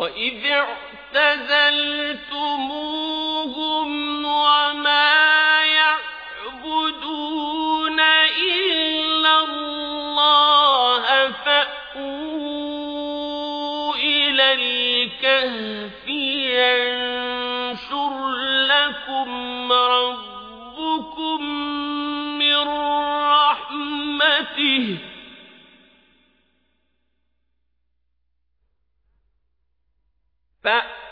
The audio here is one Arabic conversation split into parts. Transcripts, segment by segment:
وإذ اعتزلتموهم وما يعبدون إلا الله فأووا إلى الكهف ينشر لكم ربكم من رحمته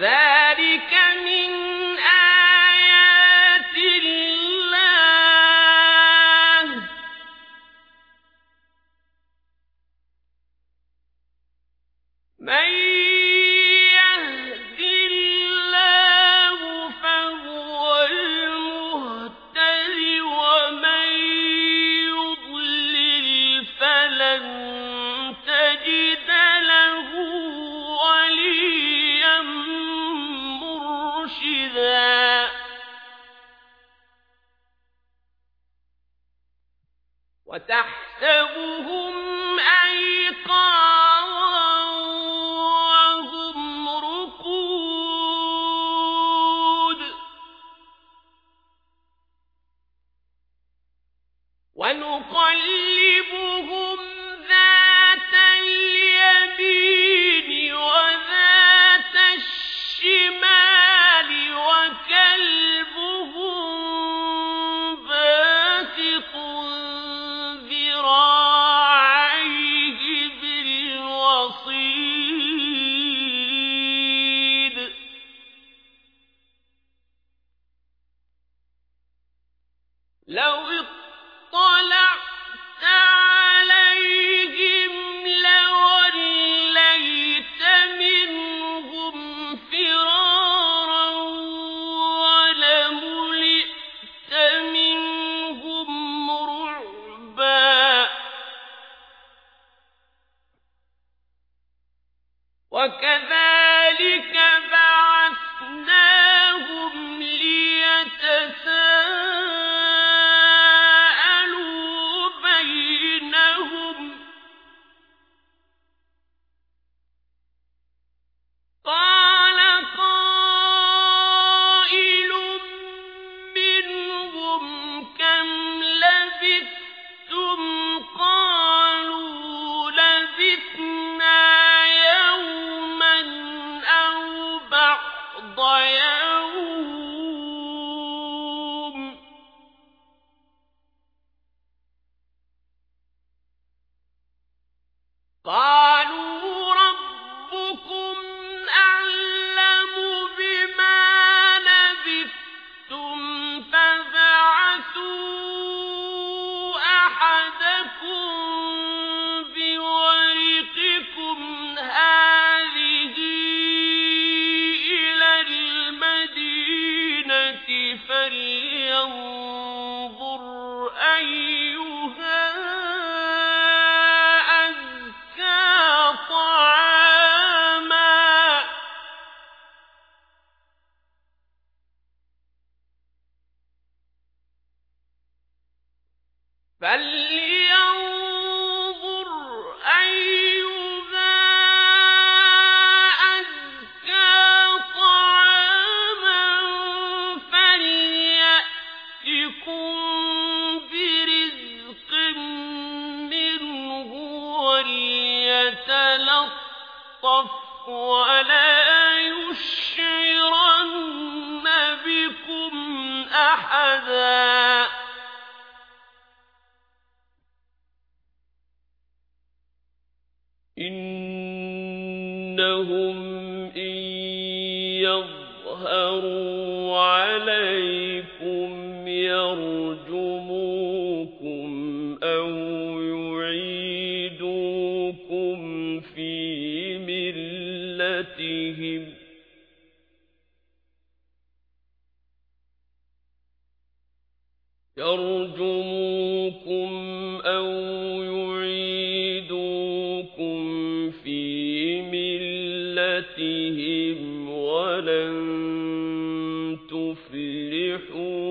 That ونقلل لو قالوا ربكم أعلم بما لبثتم فبعثوا أحدكم طعاما. أحدا. إنهم إن يظهروا عليكم يرجموكم أو يعيدوكم في ملتهم يرجموكم أو يعيدوكم في ملتهم ولن تفلحون